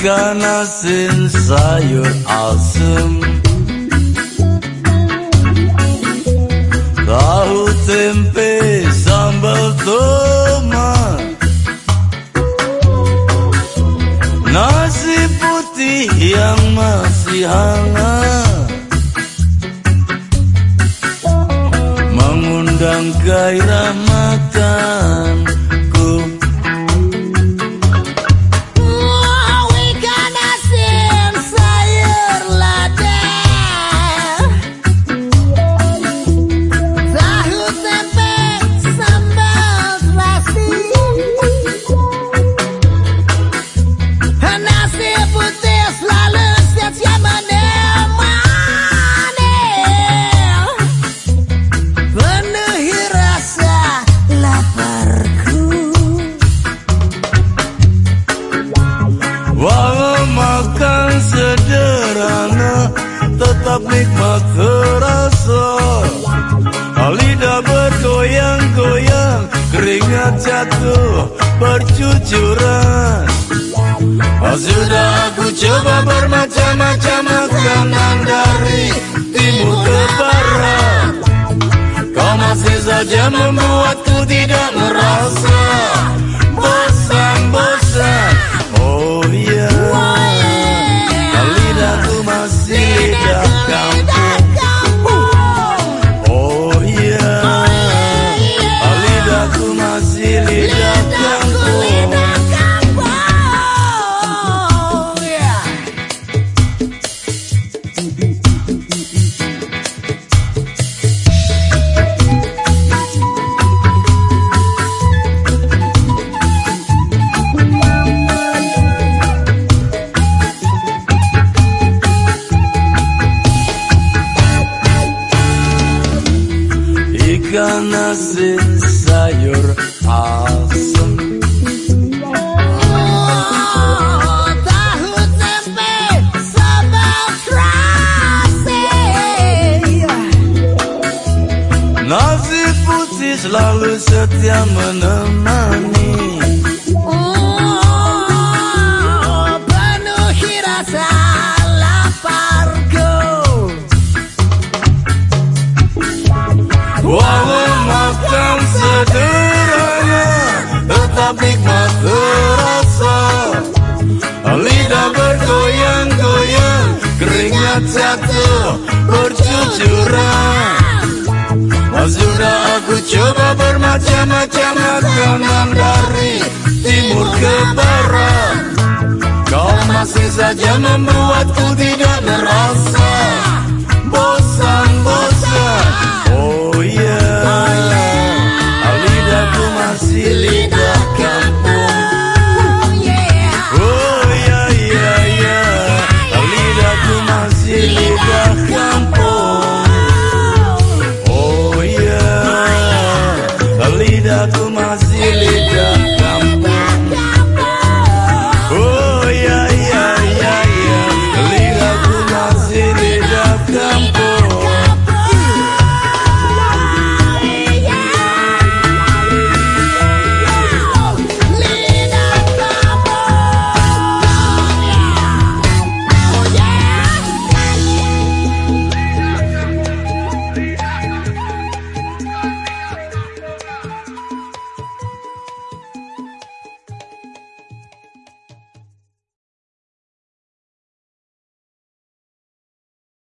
Ikan asin sayur asem. Tahu tempe sambal tomat. Nasi putih yang masih hangat. Mengundang gairah tetap nikmat terasa. Lidah bergoyang-goyang Keringat jatuh bercucuran. Sudah aku coba bermacam-macam makanan dari timur ke barat. Kau masih saja membuatku tidak merasa ikan asin sayur asem tahu tempe sambal terasi Nasi putih selalu setia menemani Tetap nikmat terasa. Lidah bergoyang-goyang Keringat jatuh bercucuran. Sudah aku coba bermacam-macam makanan dari timur ke barat. Kau masih saja membuatku tidak merasa aku